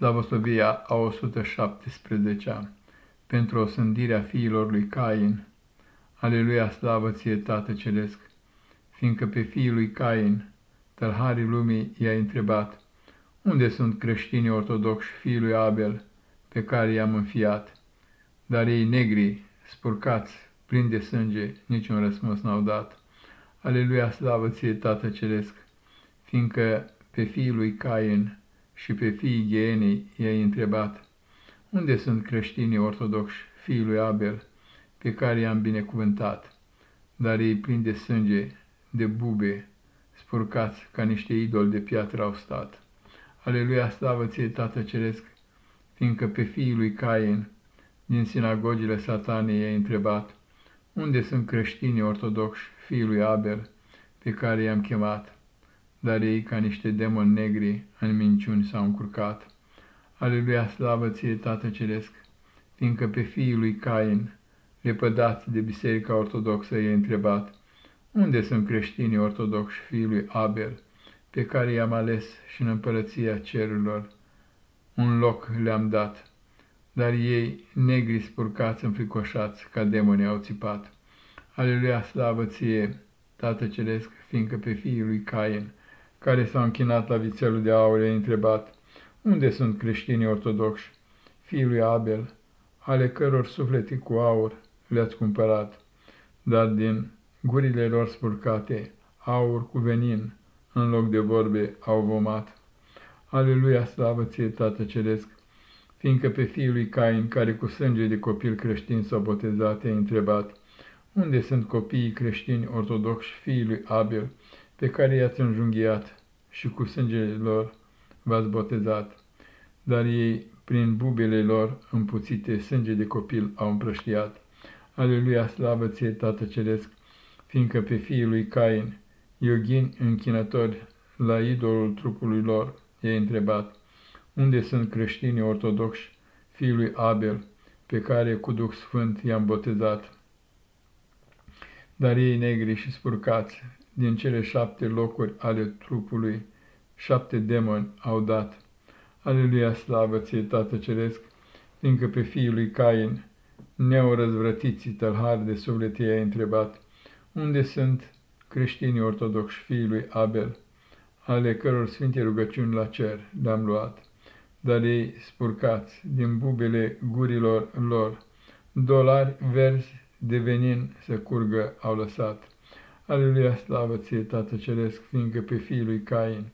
Slavosovia a 117-a pentru osândirea fiilor lui Cain. Aleluia, slavă ție, Tată Ceresc, fiindcă pe fiul lui Cain, tălharii lumii, i-a întrebat, unde sunt creștinii ortodoxi fiul lui Abel, pe care i-am înfiat? Dar ei negri, spurcați, plini de sânge, niciun răspuns n-au dat. Aleluia, slavă ție, Tată Ceresc, fiindcă pe fiul lui Cain și pe fiii Ghienei i-ai întrebat, unde sunt creștinii ortodoxi, fiii lui Abel, pe care i-am binecuvântat, dar ei plini de sânge, de bube, spurcați ca niște idoli de piatră au stat. Aleluia, slavă ție, Tată Ceresc, fiindcă pe fiii lui Cain, din sinagogile satanei i-ai întrebat, unde sunt creștinii ortodoxi, fiii lui Abel, pe care i-am chemat, dar ei ca niște demoni negri în minciuni s-au încurcat. Aleluia, slavă ție, Tată Ceresc, fiindcă pe fiii lui Cain, lepădați de Biserica Ortodoxă, i-a întrebat, unde sunt creștinii ortodoxi fiii lui Abel, pe care i-am ales și în împărăția cerurilor? Un loc le-am dat, dar ei, negri spurcați, înfricoșați, ca demonii au țipat. Aleluia, slavă ție, Tată Ceresc, fiindcă pe fiii lui Cain, care s-au închinat la vițelul de aur, i-a întrebat, unde sunt creștinii ortodoxi, fiii lui Abel, ale căror suflete cu aur le-ați cumpărat, dar din gurile lor spurcate, aur cu venin, în loc de vorbe au vomat. Aleluia, slavă ție, Tată Ceresc, fiindcă pe fiul lui Cain, care cu sânge de copil creștin s-a botezat, i-a întrebat, unde sunt copiii creștini ortodoxi fiii lui Abel, pe care i-ați înjunghiat și cu sângele lor v-ați botezat? Dar ei, prin bubele lor împuțite, sânge de copil au împrăștiat. Aleluia, slavă ție, Tată Ceresc, fiindcă pe fiii lui Cain, yoghini închinători la idolul trupului lor, i-ai întrebat, unde sunt creștinii ortodoxi, fiii lui Abel, pe care cu Duh Sfânt i-am botezat? Dar ei negri și spurcați, din cele șapte locuri ale trupului, șapte demoni au dat. Aleluia, slavă ție, Tată Ceresc, fiindcă pe fiul lui Cain, neorăzvrătiții tălhari de suflete i-ai întrebat, unde sunt creștinii ortodoxi fiii lui Abel, ale căror sfinte rugăciuni la cer le-am luat, dar ei spurcați din bubele gurilor lor, dolari verzi de venin să curgă au lăsat. Aleluia, slavă ție, Tată Ceresc, fiindcă pe fiii lui Cain,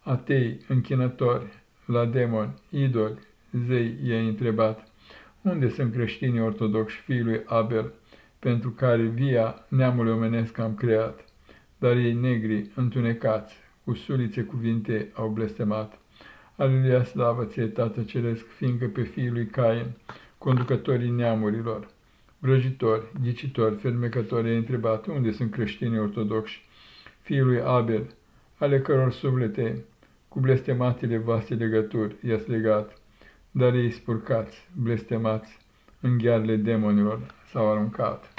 atei, închinători, la demoni, idoli, zei, i-ai întrebat, unde sunt creștinii ortodoxi fiii lui Abel, pentru care via neamului omenesc am creat, dar ei negri, întunecați, cu sulițe cuvinte au blestemat. Aleluia, slavă ție, Tată Ceresc, fiindcă pe fiii lui Cain, conducătorii neamurilor, vrăjitori, ghicitori, fermecători, ai întrebat unde sunt creștinii ortodoxi, fiii lui Abel, ale căror suflete, cu blestematele voastre legături, i-ați legat, dar ei spurcați, blestemați, în ghearele demonilor s-au aruncat.